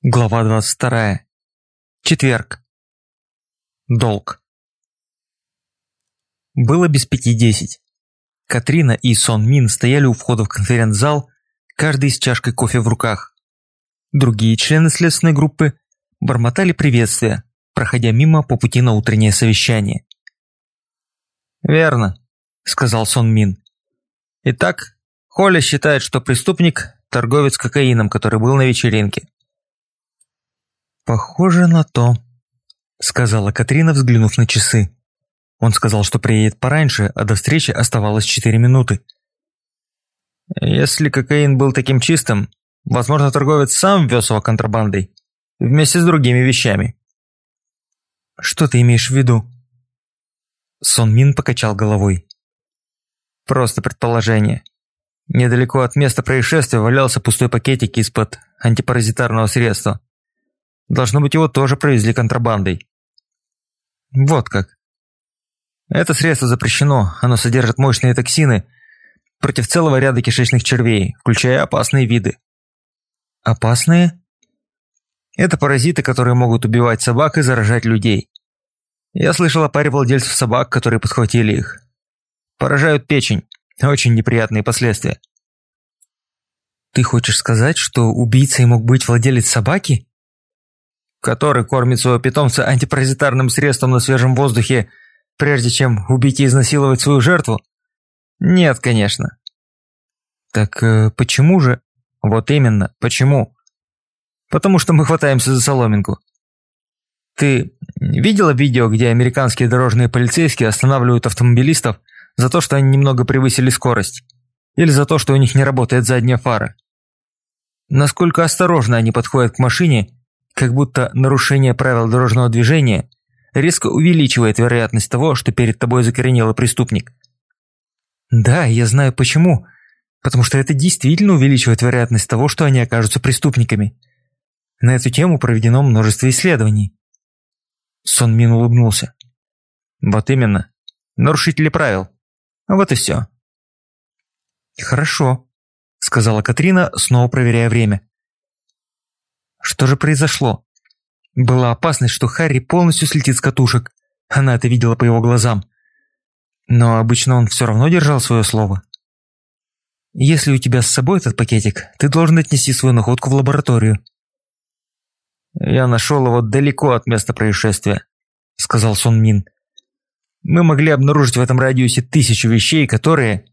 Глава 22. Четверг. Долг. Было без пяти десять. Катрина и Сон Мин стояли у входа в конференц-зал, каждый с чашкой кофе в руках. Другие члены следственной группы бормотали приветствия, проходя мимо по пути на утреннее совещание. «Верно», – сказал Сон Мин. «Итак, Холли считает, что преступник – торговец кокаином, который был на вечеринке. «Похоже на то», – сказала Катрина, взглянув на часы. Он сказал, что приедет пораньше, а до встречи оставалось четыре минуты. «Если кокаин был таким чистым, возможно, торговец сам вез его контрабандой, вместе с другими вещами». «Что ты имеешь в виду?» Сон Мин покачал головой. «Просто предположение. Недалеко от места происшествия валялся пустой пакетик из-под антипаразитарного средства. Должно быть, его тоже провезли контрабандой. Вот как. Это средство запрещено, оно содержит мощные токсины против целого ряда кишечных червей, включая опасные виды. Опасные? Это паразиты, которые могут убивать собак и заражать людей. Я слышал о паре владельцев собак, которые подхватили их. Поражают печень. Очень неприятные последствия. Ты хочешь сказать, что убийцей мог быть владелец собаки? Который кормит своего питомца антипаразитарным средством на свежем воздухе, прежде чем убить и изнасиловать свою жертву? Нет, конечно. Так э, почему же? Вот именно, почему? Потому что мы хватаемся за соломинку. Ты видела видео, где американские дорожные полицейские останавливают автомобилистов за то, что они немного превысили скорость? Или за то, что у них не работает задняя фара? Насколько осторожно они подходят к машине как будто нарушение правил дорожного движения резко увеличивает вероятность того, что перед тобой закоренелый преступник. Да, я знаю почему. Потому что это действительно увеличивает вероятность того, что они окажутся преступниками. На эту тему проведено множество исследований. Сон Мин улыбнулся. Вот именно. Нарушители правил. Вот и все. Хорошо, сказала Катрина, снова проверяя время. Что же произошло? Была опасность, что Харри полностью слетит с катушек. Она это видела по его глазам. Но обычно он все равно держал свое слово. Если у тебя с собой этот пакетик, ты должен отнести свою находку в лабораторию. «Я нашел его далеко от места происшествия», — сказал Сон Мин. «Мы могли обнаружить в этом радиусе тысячу вещей, которые,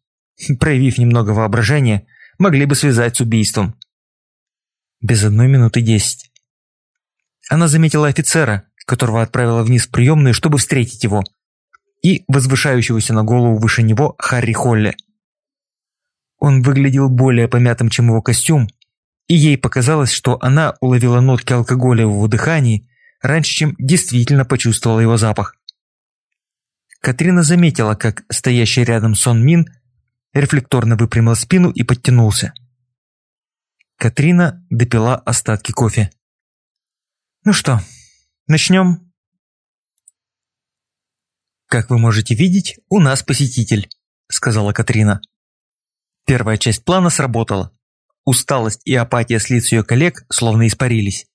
проявив немного воображения, могли бы связать с убийством без одной минуты десять. Она заметила офицера, которого отправила вниз в приемную, чтобы встретить его, и возвышающегося на голову выше него Харри Холли. Он выглядел более помятым, чем его костюм, и ей показалось, что она уловила нотки алкоголя в его дыхании раньше, чем действительно почувствовала его запах. Катрина заметила, как стоящий рядом Сон Мин рефлекторно выпрямил спину и подтянулся. Катрина допила остатки кофе. «Ну что, начнем?» «Как вы можете видеть, у нас посетитель», – сказала Катрина. Первая часть плана сработала. Усталость и апатия с лиц ее коллег словно испарились.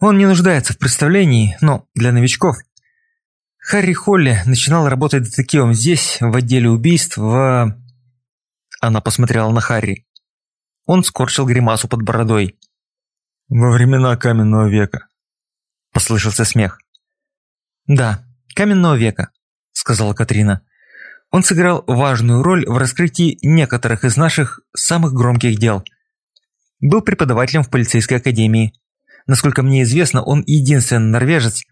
Он не нуждается в представлении, но для новичков. Харри Холли начинал работать детективом здесь, в отделе убийств, в... Она посмотрела на Харри. Он скорчил гримасу под бородой. «Во времена каменного века», – послышался смех. «Да, каменного века», – сказала Катрина. «Он сыграл важную роль в раскрытии некоторых из наших самых громких дел. Был преподавателем в полицейской академии. Насколько мне известно, он единственный норвежец,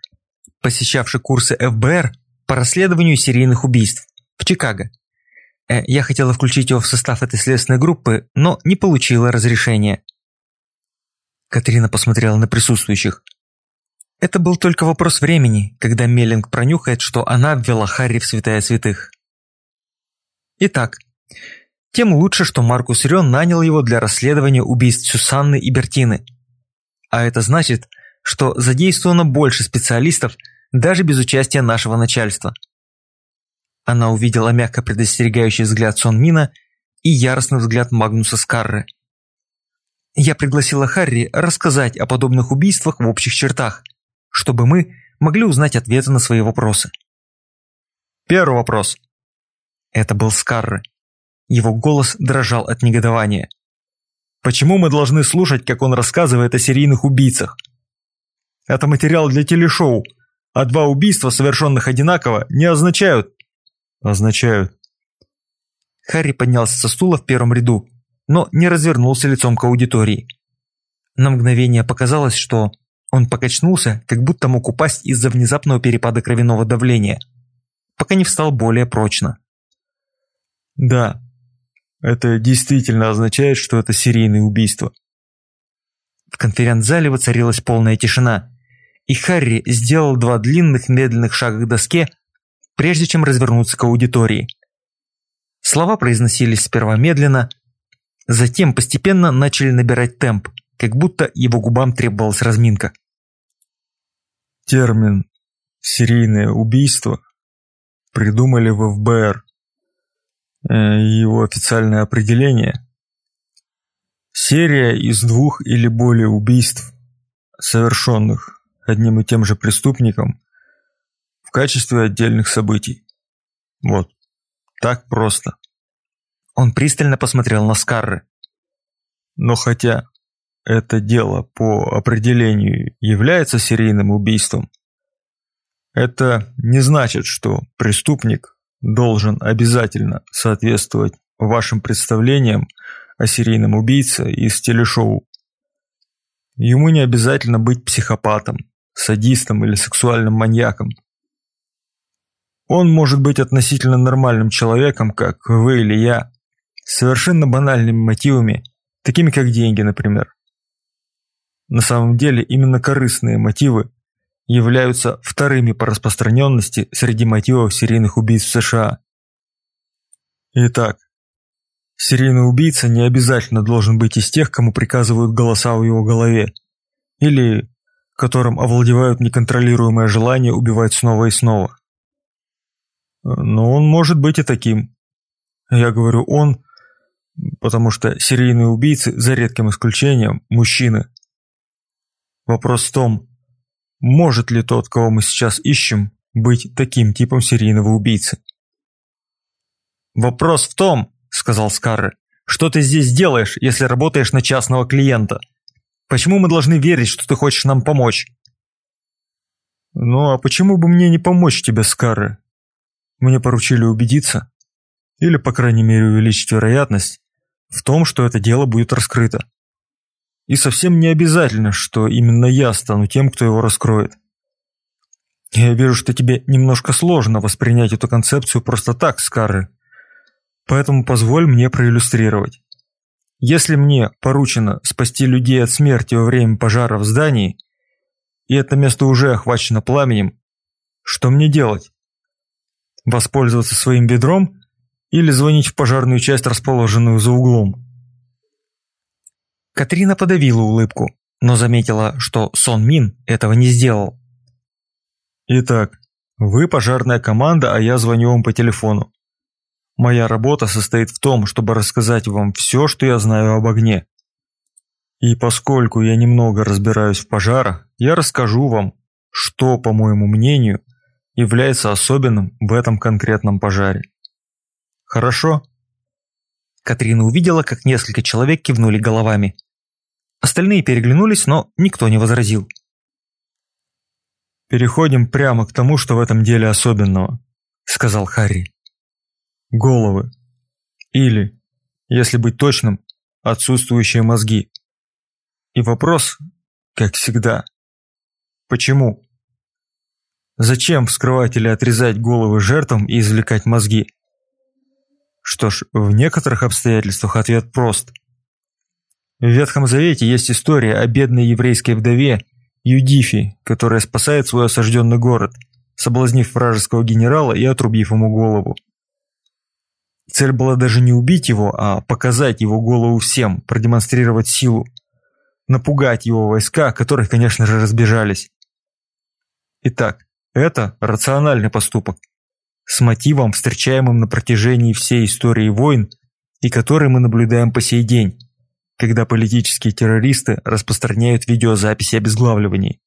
посещавший курсы ФБР по расследованию серийных убийств в Чикаго. Э, я хотела включить его в состав этой следственной группы, но не получила разрешения. Катрина посмотрела на присутствующих. Это был только вопрос времени, когда Меллинг пронюхает, что она обвела Харри в святая святых. Итак, тем лучше, что Маркус Рен нанял его для расследования убийств Сюсанны и Бертины. А это значит, что задействовано больше специалистов даже без участия нашего начальства. Она увидела мягко предостерегающий взгляд Сон Мина и яростный взгляд Магнуса Скарры. Я пригласила Харри рассказать о подобных убийствах в общих чертах, чтобы мы могли узнать ответы на свои вопросы. Первый вопрос. Это был Скарры. Его голос дрожал от негодования. Почему мы должны слушать, как он рассказывает о серийных убийцах? Это материал для телешоу, а два убийства, совершенных одинаково, не означают... Означают. Харри поднялся со стула в первом ряду, но не развернулся лицом к аудитории. На мгновение показалось, что он покачнулся, как будто мог упасть из-за внезапного перепада кровяного давления, пока не встал более прочно. Да, это действительно означает, что это серийное убийство. В конференц-зале воцарилась полная тишина, и Харри сделал два длинных медленных шага к доске, прежде чем развернуться к аудитории. Слова произносились сперва медленно, затем постепенно начали набирать темп, как будто его губам требовалась разминка. Термин «серийное убийство» придумали в ФБР. Э, его официальное определение – серия из двух или более убийств, совершенных одним и тем же преступником в качестве отдельных событий. Вот, так просто. Он пристально посмотрел на Скарры. Но хотя это дело по определению является серийным убийством, это не значит, что преступник должен обязательно соответствовать вашим представлениям о серийном убийце из телешоу. Ему не обязательно быть психопатом, садистом или сексуальным маньяком. Он может быть относительно нормальным человеком, как вы или я, с совершенно банальными мотивами, такими как деньги, например. На самом деле именно корыстные мотивы являются вторыми по распространенности среди мотивов серийных убийц в США. Итак, серийный убийца не обязательно должен быть из тех, кому приказывают голоса в его голове, или которым овладевают неконтролируемое желание убивать снова и снова. Но он может быть и таким. Я говорю «он», потому что серийные убийцы, за редким исключением, мужчины. Вопрос в том, может ли тот, кого мы сейчас ищем, быть таким типом серийного убийцы. «Вопрос в том, — сказал Скарре, — что ты здесь делаешь, если работаешь на частного клиента? Почему мы должны верить, что ты хочешь нам помочь?» «Ну а почему бы мне не помочь тебе, Скарре? Мне поручили убедиться, или, по крайней мере, увеличить вероятность, в том, что это дело будет раскрыто. И совсем не обязательно, что именно я стану тем, кто его раскроет. Я вижу, что тебе немножко сложно воспринять эту концепцию просто так, Скарры. Поэтому позволь мне проиллюстрировать. Если мне поручено спасти людей от смерти во время пожара в здании, и это место уже охвачено пламенем, что мне делать? Воспользоваться своим ведром или звонить в пожарную часть, расположенную за углом? Катрина подавила улыбку, но заметила, что Сон Мин этого не сделал. «Итак, вы пожарная команда, а я звоню вам по телефону. Моя работа состоит в том, чтобы рассказать вам все, что я знаю об огне. И поскольку я немного разбираюсь в пожарах, я расскажу вам, что, по моему мнению, является особенным в этом конкретном пожаре. Хорошо?» Катрина увидела, как несколько человек кивнули головами. Остальные переглянулись, но никто не возразил. «Переходим прямо к тому, что в этом деле особенного», — сказал Харри. «Головы. Или, если быть точным, отсутствующие мозги. И вопрос, как всегда, почему? Зачем вскрывать или отрезать головы жертвам и извлекать мозги? Что ж, в некоторых обстоятельствах ответ прост – в Ветхом Завете есть история о бедной еврейской вдове Юдифи, которая спасает свой осажденный город, соблазнив вражеского генерала и отрубив ему голову. Цель была даже не убить его, а показать его голову всем, продемонстрировать силу, напугать его войска, которые, конечно же, разбежались. Итак, это рациональный поступок, с мотивом, встречаемым на протяжении всей истории войн и который мы наблюдаем по сей день когда политические террористы распространяют видеозаписи обезглавливаний.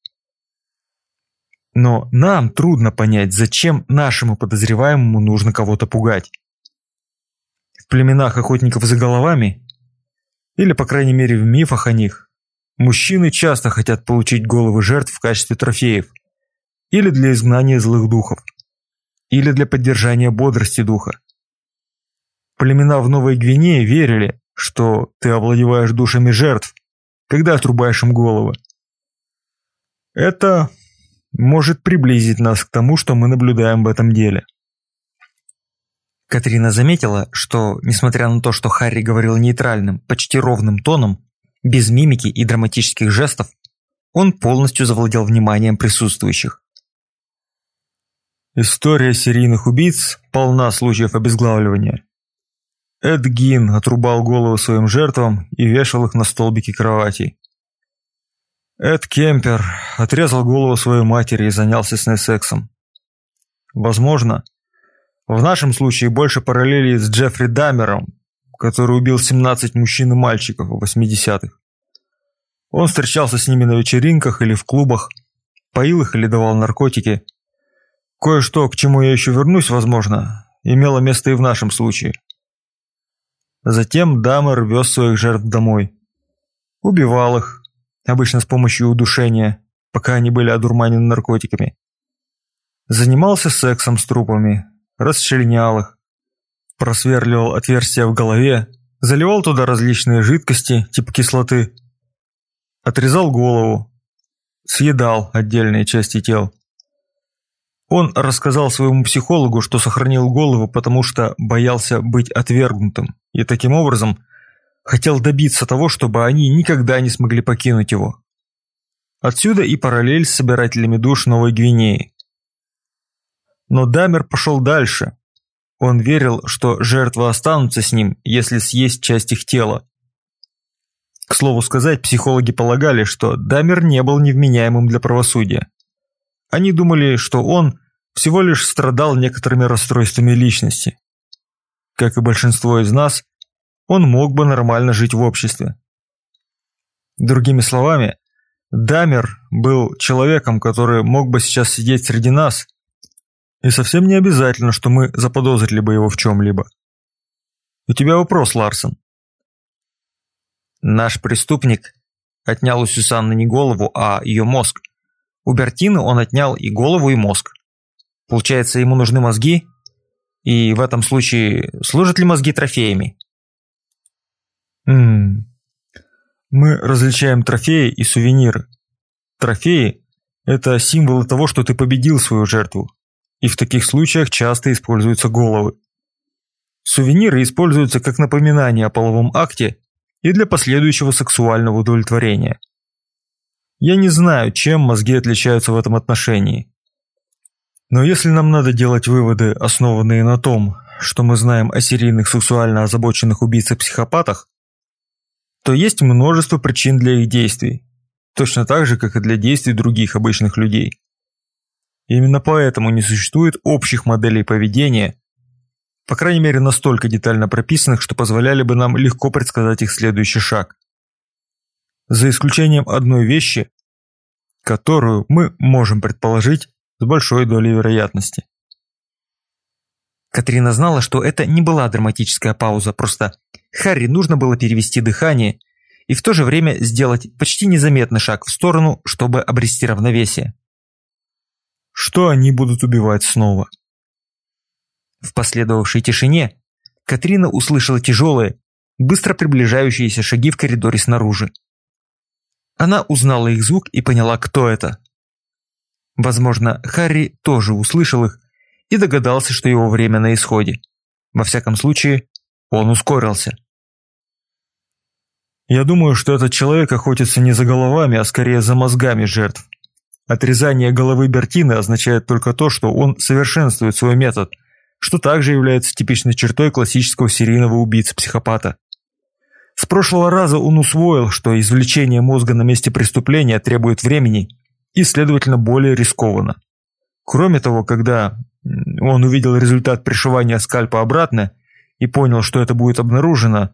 Но нам трудно понять, зачем нашему подозреваемому нужно кого-то пугать. В племенах охотников за головами, или по крайней мере в мифах о них, мужчины часто хотят получить головы жертв в качестве трофеев, или для изгнания злых духов, или для поддержания бодрости духа. Племена в Новой Гвинее верили, что ты овладеваешь душами жертв, когда отрубаешь им головы. Это может приблизить нас к тому, что мы наблюдаем в этом деле. Катрина заметила, что, несмотря на то, что Харри говорил нейтральным, почти ровным тоном, без мимики и драматических жестов, он полностью завладел вниманием присутствующих. История серийных убийц полна случаев обезглавливания. Эд Гин отрубал голову своим жертвам и вешал их на столбики кроватей. Эд Кемпер отрезал голову своей матери и занялся с ней сексом. Возможно, в нашем случае больше параллелей с Джеффри Дамером, который убил 17 мужчин и мальчиков в 80-х. Он встречался с ними на вечеринках или в клубах, поил их или давал наркотики. Кое-что, к чему я еще вернусь, возможно, имело место и в нашем случае. Затем Дамер вез своих жертв домой. Убивал их, обычно с помощью удушения, пока они были одурманены наркотиками. Занимался сексом с трупами, расчленял их, просверливал отверстия в голове, заливал туда различные жидкости, типа кислоты, отрезал голову, съедал отдельные части тел. Он рассказал своему психологу, что сохранил голову, потому что боялся быть отвергнутым, и таким образом хотел добиться того, чтобы они никогда не смогли покинуть его. Отсюда и параллель с собирателями душ Новой Гвинеи. Но Дамер пошел дальше. Он верил, что жертвы останутся с ним, если съесть часть их тела. К слову сказать, психологи полагали, что Дамер не был невменяемым для правосудия. Они думали, что он всего лишь страдал некоторыми расстройствами личности. Как и большинство из нас, он мог бы нормально жить в обществе. Другими словами, Дамер был человеком, который мог бы сейчас сидеть среди нас, и совсем не обязательно, что мы заподозрили бы его в чем-либо. У тебя вопрос, Ларсон. Наш преступник отнял у Сюсанны не голову, а ее мозг. У Бертины он отнял и голову, и мозг. Получается, ему нужны мозги? И в этом случае служат ли мозги трофеями? Ммм. Мы различаем трофеи и сувениры. Трофеи – это символы того, что ты победил свою жертву. И в таких случаях часто используются головы. Сувениры используются как напоминание о половом акте и для последующего сексуального удовлетворения. Я не знаю, чем мозги отличаются в этом отношении. Но если нам надо делать выводы, основанные на том, что мы знаем о серийных сексуально озабоченных убийцах-психопатах, то есть множество причин для их действий, точно так же, как и для действий других обычных людей. именно поэтому не существует общих моделей поведения, по крайней мере настолько детально прописанных, что позволяли бы нам легко предсказать их следующий шаг. За исключением одной вещи, которую мы можем предположить с большой долей вероятности. Катрина знала, что это не была драматическая пауза, просто Харри нужно было перевести дыхание и в то же время сделать почти незаметный шаг в сторону, чтобы обрести равновесие. Что они будут убивать снова? В последовавшей тишине Катрина услышала тяжелые, быстро приближающиеся шаги в коридоре снаружи. Она узнала их звук и поняла, кто это. Возможно, Харри тоже услышал их и догадался, что его время на исходе. Во всяком случае, он ускорился. Я думаю, что этот человек охотится не за головами, а скорее за мозгами жертв. Отрезание головы Бертины означает только то, что он совершенствует свой метод, что также является типичной чертой классического серийного убийцы-психопата. С прошлого раза он усвоил, что извлечение мозга на месте преступления требует времени и, следовательно, более рискованно. Кроме того, когда он увидел результат пришивания скальпа обратно и понял, что это будет обнаружено,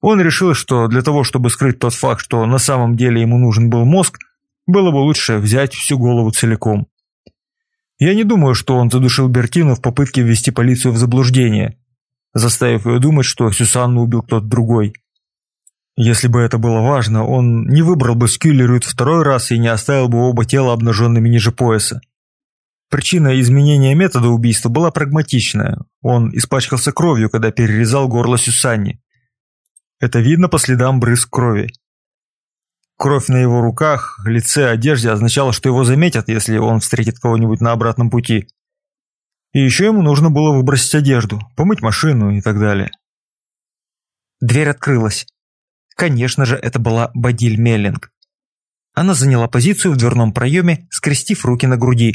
Он решил, что для того, чтобы скрыть тот факт, что на самом деле ему нужен был мозг, было бы лучше взять всю голову целиком. Я не думаю, что он задушил Бертину в попытке ввести полицию в заблуждение, заставив ее думать, что Сюсанну убил кто-то другой. Если бы это было важно, он не выбрал бы Скюллерют второй раз и не оставил бы оба тела обнаженными ниже пояса. Причина изменения метода убийства была прагматичная. Он испачкался кровью, когда перерезал горло Сюсанне. Это видно по следам брызг крови. Кровь на его руках, лице, одежде означала, что его заметят, если он встретит кого-нибудь на обратном пути. И еще ему нужно было выбросить одежду, помыть машину и так далее. Дверь открылась. Конечно же, это была Бадиль Меллинг. Она заняла позицию в дверном проеме, скрестив руки на груди,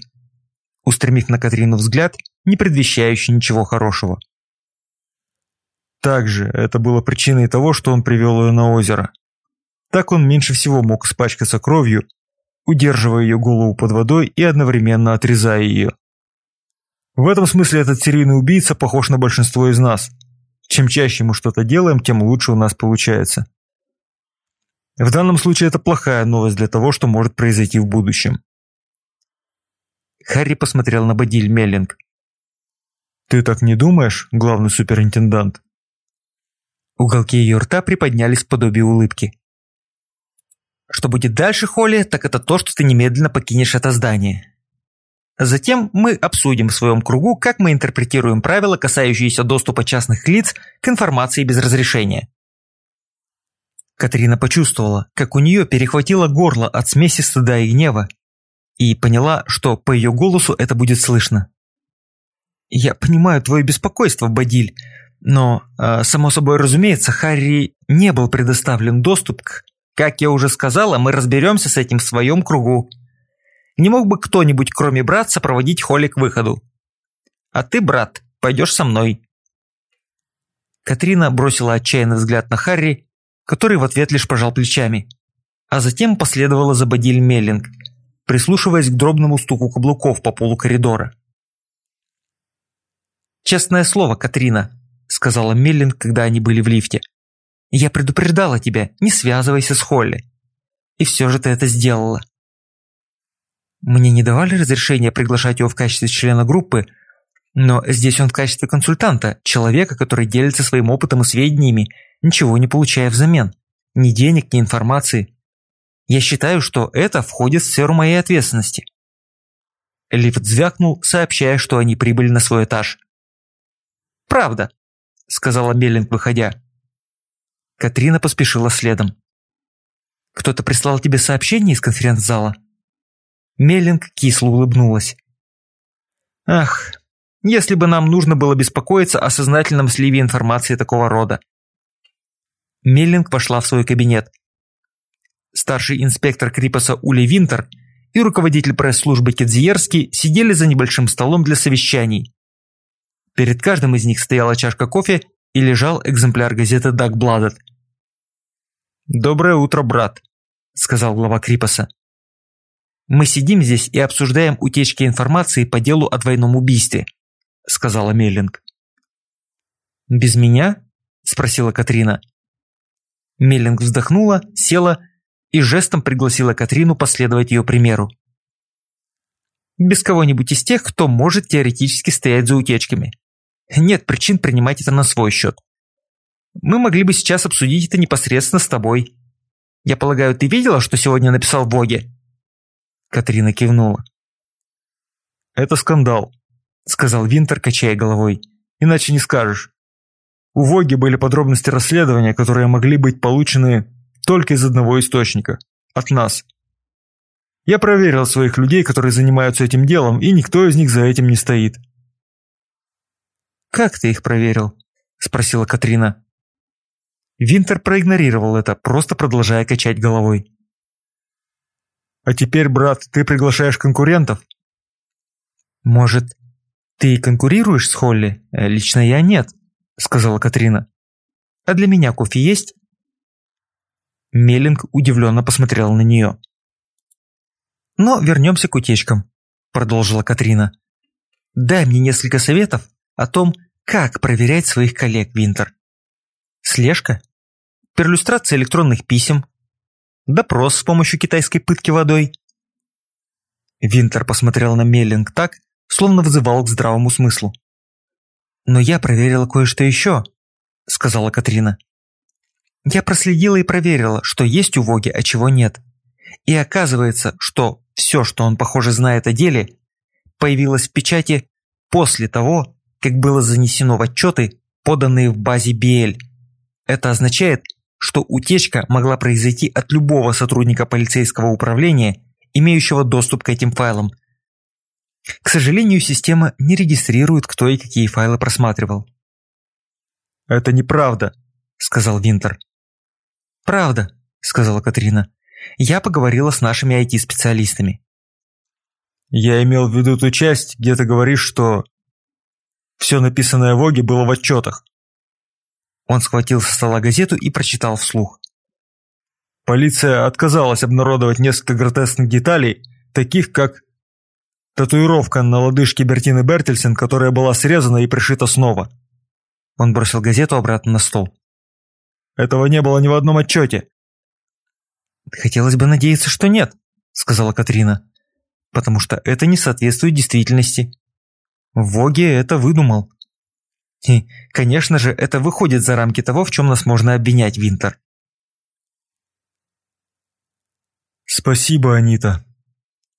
устремив на Катрину взгляд, не предвещающий ничего хорошего. Также это было причиной того, что он привел ее на озеро. Так он меньше всего мог испачкаться кровью, удерживая ее голову под водой и одновременно отрезая ее. В этом смысле этот серийный убийца похож на большинство из нас. Чем чаще мы что-то делаем, тем лучше у нас получается. В данном случае это плохая новость для того, что может произойти в будущем. Харри посмотрел на Бадиль Меллинг. «Ты так не думаешь, главный суперинтендант?» Уголки ее рта приподнялись в подобие улыбки. Что будет дальше, Холли, так это то, что ты немедленно покинешь это здание. Затем мы обсудим в своем кругу, как мы интерпретируем правила, касающиеся доступа частных лиц к информации без разрешения. Катрина почувствовала, как у нее перехватило горло от смеси стыда и гнева, и поняла, что по ее голосу это будет слышно. «Я понимаю твое беспокойство, Бадиль, но, э, само собой разумеется, Харри не был предоставлен доступ к как я уже сказала, мы разберемся с этим в своем кругу. Не мог бы кто-нибудь, кроме братца, проводить Холли к выходу? А ты, брат, пойдешь со мной». Катрина бросила отчаянный взгляд на Харри, который в ответ лишь пожал плечами, а затем последовала за Бадиль Меллинг, прислушиваясь к дробному стуку каблуков по полу коридора. «Честное слово, Катрина», — сказала Меллинг, когда они были в лифте. Я предупреждала тебя, не связывайся с Холли. И все же ты это сделала. Мне не давали разрешения приглашать его в качестве члена группы, но здесь он в качестве консультанта, человека, который делится своим опытом и сведениями, ничего не получая взамен. Ни денег, ни информации. Я считаю, что это входит в сферу моей ответственности. Лифт звякнул, сообщая, что они прибыли на свой этаж. «Правда», — сказала Меллинг, выходя. Катрина поспешила следом. «Кто-то прислал тебе сообщение из конференц-зала?» Меллинг кисло улыбнулась. «Ах, если бы нам нужно было беспокоиться о сознательном сливе информации такого рода». Меллинг пошла в свой кабинет. Старший инспектор Крипаса Ули Винтер и руководитель пресс-службы Кедзиерский сидели за небольшим столом для совещаний. Перед каждым из них стояла чашка кофе и лежал экземпляр газеты «Дагбладет». «Доброе утро, брат», – сказал глава Крипаса. «Мы сидим здесь и обсуждаем утечки информации по делу о двойном убийстве», – сказала Меллинг. «Без меня?» – спросила Катрина. Меллинг вздохнула, села и жестом пригласила Катрину последовать ее примеру. «Без кого-нибудь из тех, кто может теоретически стоять за утечками. Нет причин принимать это на свой счет. Мы могли бы сейчас обсудить это непосредственно с тобой. Я полагаю, ты видела, что сегодня написал в Боге?» Катрина кивнула. «Это скандал», — сказал Винтер, качая головой. «Иначе не скажешь. У Воги были подробности расследования, которые могли быть получены только из одного источника. От нас. Я проверил своих людей, которые занимаются этим делом, и никто из них за этим не стоит. «Как ты их проверил?» – спросила Катрина. Винтер проигнорировал это, просто продолжая качать головой. «А теперь, брат, ты приглашаешь конкурентов?» «Может, ты конкурируешь с Холли? Лично я нет», – сказала Катрина. «А для меня кофе есть?» Меллинг удивленно посмотрел на нее. «Но вернемся к утечкам», – продолжила Катрина. «Дай мне несколько советов о том, как проверять своих коллег, Винтер. Слежка? перлюстрация электронных писем, допрос с помощью китайской пытки водой. Винтер посмотрел на Меллинг так, словно вызывал к здравому смыслу. «Но я проверила кое-что еще», — сказала Катрина. «Я проследила и проверила, что есть у Воги, а чего нет. И оказывается, что все, что он, похоже, знает о деле, появилось в печати после того, как было занесено в отчеты, поданные в базе BL. Это означает, что утечка могла произойти от любого сотрудника полицейского управления, имеющего доступ к этим файлам. К сожалению, система не регистрирует, кто и какие файлы просматривал. «Это неправда», – сказал Винтер. «Правда», – сказала Катрина. «Я поговорила с нашими IT-специалистами». «Я имел в виду ту часть, где ты говоришь, что все написанное в Оге было в отчетах». Он схватил со стола газету и прочитал вслух. Полиция отказалась обнародовать несколько гротескных деталей, таких как татуировка на лодыжке Бертины Бертельсен, которая была срезана и пришита снова. Он бросил газету обратно на стол. Этого не было ни в одном отчете. «Хотелось бы надеяться, что нет», — сказала Катрина. «Потому что это не соответствует действительности. Воге это выдумал». И, конечно же, это выходит за рамки того, в чем нас можно обвинять, Винтер. «Спасибо, Анита», —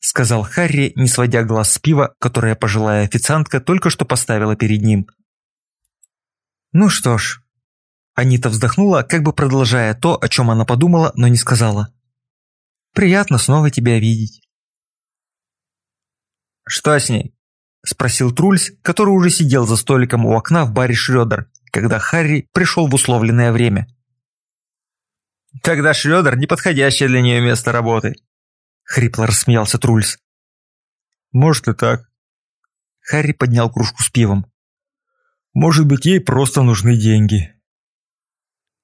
сказал Харри, не сводя глаз с пива, которое пожилая официантка только что поставила перед ним. «Ну что ж». Анита вздохнула, как бы продолжая то, о чем она подумала, но не сказала. «Приятно снова тебя видеть». «Что с ней?» – спросил Трульс, который уже сидел за столиком у окна в баре Шрёдер, когда Харри пришел в условленное время. «Тогда Шрёдер – неподходящее для нее место работы», – хрипло рассмеялся Трульс. «Может и так». Харри поднял кружку с пивом. «Может быть, ей просто нужны деньги».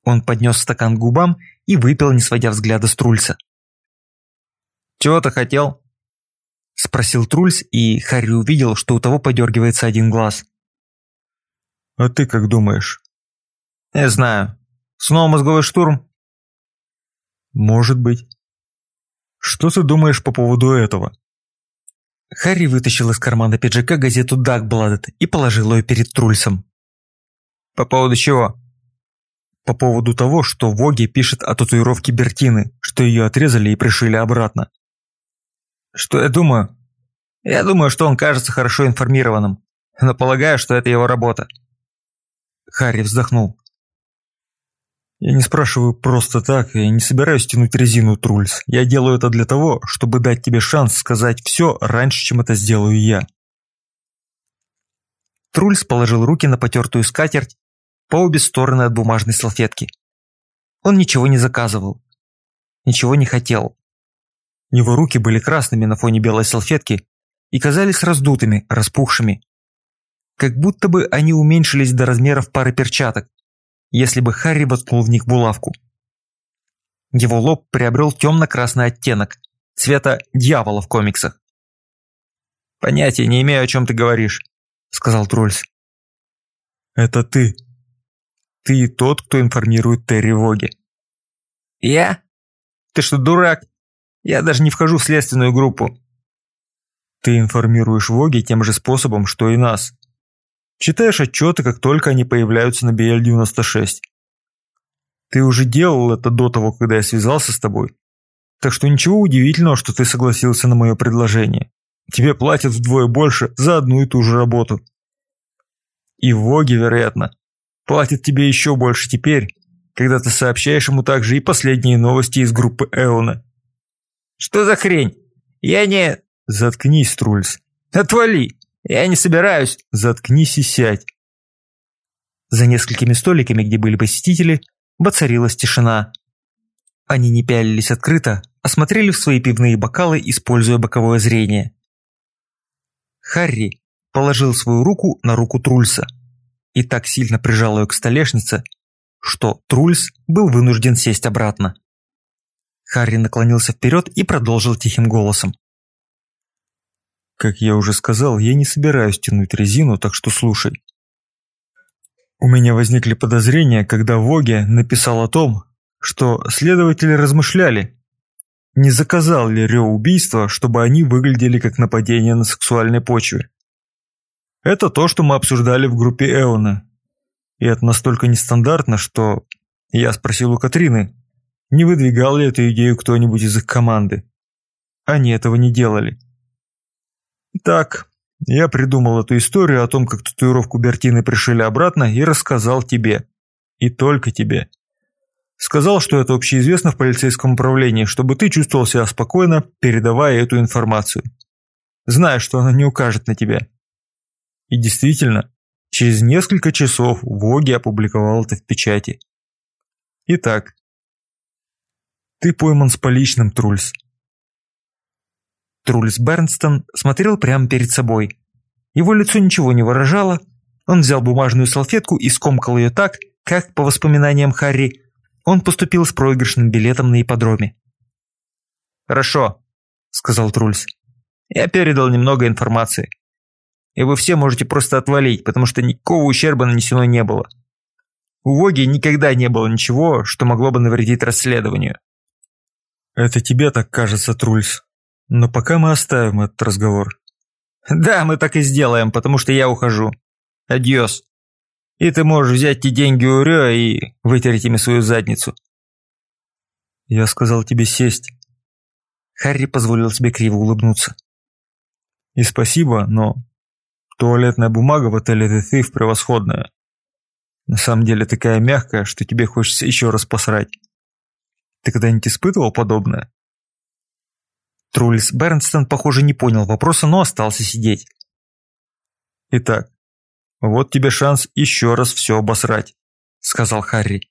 Он поднес стакан к губам и выпил, не сводя взгляда с Трульса. «Чего ты хотел?» – спросил Трульс, и Харри увидел, что у того подергивается один глаз. «А ты как думаешь?» «Я знаю. Снова мозговой штурм?» «Может быть. Что ты думаешь по поводу этого?» Харри вытащил из кармана пиджака газету «Дагбладет» и положил ее перед Трульсом. «По поводу чего?» «По поводу того, что Воги пишет о татуировке Бертины, что ее отрезали и пришили обратно. Что я думаю? Я думаю, что он кажется хорошо информированным, но полагаю, что это его работа. Харри вздохнул. Я не спрашиваю просто так, я не собираюсь тянуть резину, Трульс. Я делаю это для того, чтобы дать тебе шанс сказать все раньше, чем это сделаю я. Трульс положил руки на потертую скатерть по обе стороны от бумажной салфетки. Он ничего не заказывал, ничего не хотел. Его руки были красными на фоне белой салфетки и казались раздутыми, распухшими. Как будто бы они уменьшились до размеров пары перчаток, если бы Харри воткнул в них булавку. Его лоб приобрел темно-красный оттенок, цвета дьявола в комиксах. «Понятия не имею, о чем ты говоришь», — сказал Трульс. «Это ты. Ты тот, кто информирует Терри Воги». «Я? Ты что, дурак? Я даже не вхожу в следственную группу. Ты информируешь Воги тем же способом, что и нас. Читаешь отчеты, как только они появляются на BL-96. Ты уже делал это до того, когда я связался с тобой. Так что ничего удивительного, что ты согласился на мое предложение. Тебе платят вдвое больше за одну и ту же работу. И Воги, вероятно, платят тебе еще больше теперь, когда ты сообщаешь ему также и последние новости из группы Эона. Что за хрень? Я не...» «Заткнись, Трульс». «Отвали! Я не собираюсь...» «Заткнись и сядь». За несколькими столиками, где были посетители, воцарилась тишина. Они не пялились открыто, а смотрели в свои пивные бокалы, используя боковое зрение. Харри положил свою руку на руку Трульса и так сильно прижал ее к столешнице, что Трульс был вынужден сесть обратно. Харри наклонился вперед и продолжил тихим голосом. «Как я уже сказал, я не собираюсь тянуть резину, так что слушай. У меня возникли подозрения, когда Воге написал о том, что следователи размышляли, не заказал ли Рё убийство, чтобы они выглядели как нападение на сексуальной почве. Это то, что мы обсуждали в группе Эона. И это настолько нестандартно, что я спросил у Катрины, не выдвигал ли эту идею кто-нибудь из их команды. Они этого не делали. Так, я придумал эту историю о том, как татуировку Бертины пришили обратно и рассказал тебе. И только тебе. Сказал, что это общеизвестно в полицейском управлении, чтобы ты чувствовал себя спокойно, передавая эту информацию. Зная, что она не укажет на тебя. И действительно, через несколько часов Воги опубликовал это в печати. Итак, ты пойман с поличным, Трульс. Трульс Бернстон смотрел прямо перед собой. Его лицо ничего не выражало, он взял бумажную салфетку и скомкал ее так, как, по воспоминаниям Харри, он поступил с проигрышным билетом на ипподроме. «Хорошо», — сказал Трульс. «Я передал немного информации. И вы все можете просто отвалить, потому что никакого ущерба нанесено не было. У Воги никогда не было ничего, что могло бы навредить расследованию». «Это тебе так кажется, Трульс. Но пока мы оставим этот разговор». «Да, мы так и сделаем, потому что я ухожу. Адьос». И ты можешь взять те деньги у Рё и вытереть ими свою задницу. Я сказал тебе сесть. Харри позволил себе криво улыбнуться. И спасибо, но туалетная бумага в отеле Thief превосходная. На самом деле такая мягкая, что тебе хочется еще раз посрать. Ты когда-нибудь испытывал подобное? Трулис Бернстон, похоже, не понял вопроса, но остался сидеть. Итак, «Вот тебе шанс еще раз все обосрать», — сказал Харри.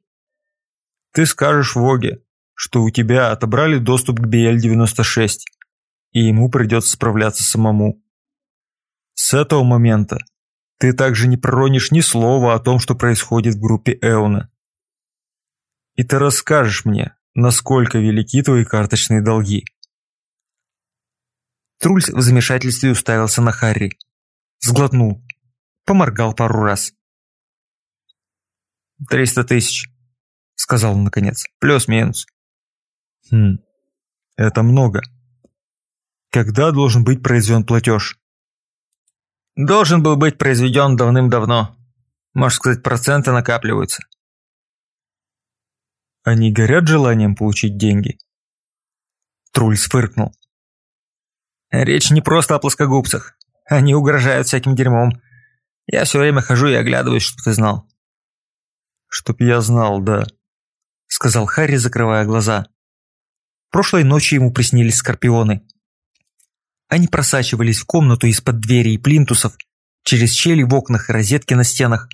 «Ты скажешь Воге, что у тебя отобрали доступ к BL-96, и ему придется справляться самому. С этого момента ты также не проронишь ни слова о том, что происходит в группе Эона. И ты расскажешь мне, насколько велики твои карточные долги». Трульс в замешательстве уставился на Харри. Сглотнул поморгал пару раз. «Триста тысяч», — сказал он наконец, — «плюс-минус». «Хм, это много. Когда должен быть произведен платеж?» «Должен был быть произведен давным-давно. Можно сказать, проценты накапливаются». «Они горят желанием получить деньги?» Трульс фыркнул. «Речь не просто о плоскогубцах. Они угрожают всяким дерьмом. Я все время хожу и оглядываюсь, чтобы ты знал». «Чтоб я знал, да», — сказал Харри, закрывая глаза. Прошлой ночью ему приснились скорпионы. Они просачивались в комнату из-под двери и плинтусов, через щели в окнах и розетки на стенах.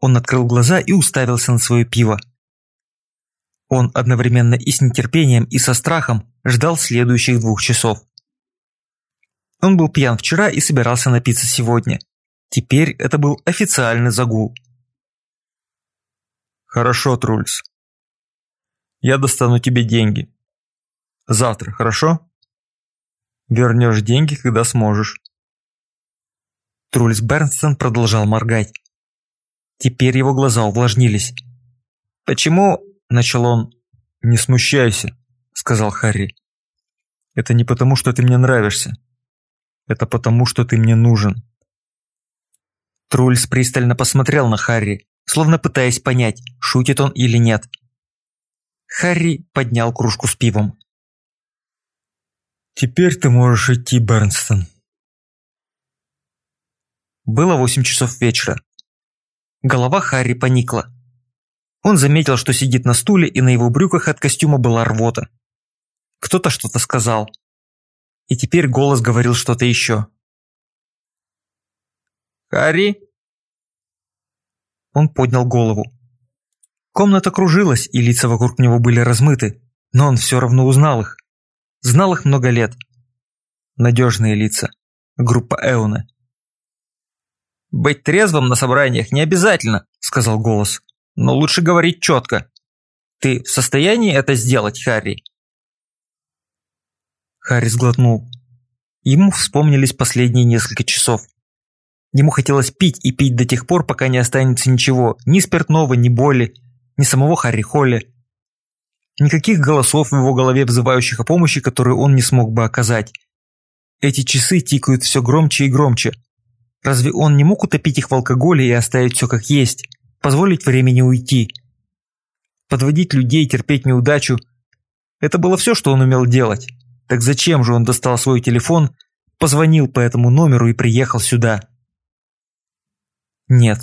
Он открыл глаза и уставился на свое пиво. Он одновременно и с нетерпением, и со страхом ждал следующих двух часов. Он был пьян вчера и собирался напиться сегодня. Теперь это был официальный загул. «Хорошо, Трульс. Я достану тебе деньги. Завтра, хорошо? Вернешь деньги, когда сможешь». Трульс Бернстон продолжал моргать. Теперь его глаза увлажнились. «Почему?» – начал он. «Не смущайся», – сказал Харри. «Это не потому, что ты мне нравишься. Это потому, что ты мне нужен. Трульс пристально посмотрел на Харри, словно пытаясь понять, шутит он или нет. Харри поднял кружку с пивом. «Теперь ты можешь идти, Бернстон». Было восемь часов вечера. Голова Харри поникла. Он заметил, что сидит на стуле, и на его брюках от костюма была рвота. Кто-то что-то сказал. И теперь голос говорил что-то еще. «Харри?» Он поднял голову. Комната кружилась, и лица вокруг него были размыты, но он все равно узнал их. Знал их много лет. Надежные лица. Группа Эона. «Быть трезвым на собраниях не обязательно», – сказал голос. «Но лучше говорить четко. Ты в состоянии это сделать, Харри?» Харри сглотнул. Ему вспомнились последние несколько часов. Ему хотелось пить и пить до тех пор, пока не останется ничего, ни спиртного, ни боли, ни самого Харри Холли. Никаких голосов в его голове, взывающих о помощи, которую он не смог бы оказать. Эти часы тикают все громче и громче. Разве он не мог утопить их в алкоголе и оставить все как есть? Позволить времени уйти? Подводить людей, терпеть неудачу – это было все, что он умел делать. Так зачем же он достал свой телефон, позвонил по этому номеру и приехал сюда? Нет,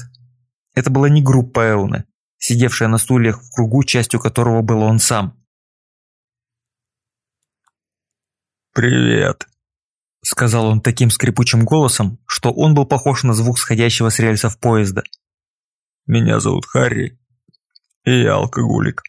это была не группа Элны, сидевшая на стульях в кругу, частью которого был он сам. «Привет», – сказал он таким скрипучим голосом, что он был похож на звук сходящего с рельсов поезда. «Меня зовут Харри, и я алкоголик».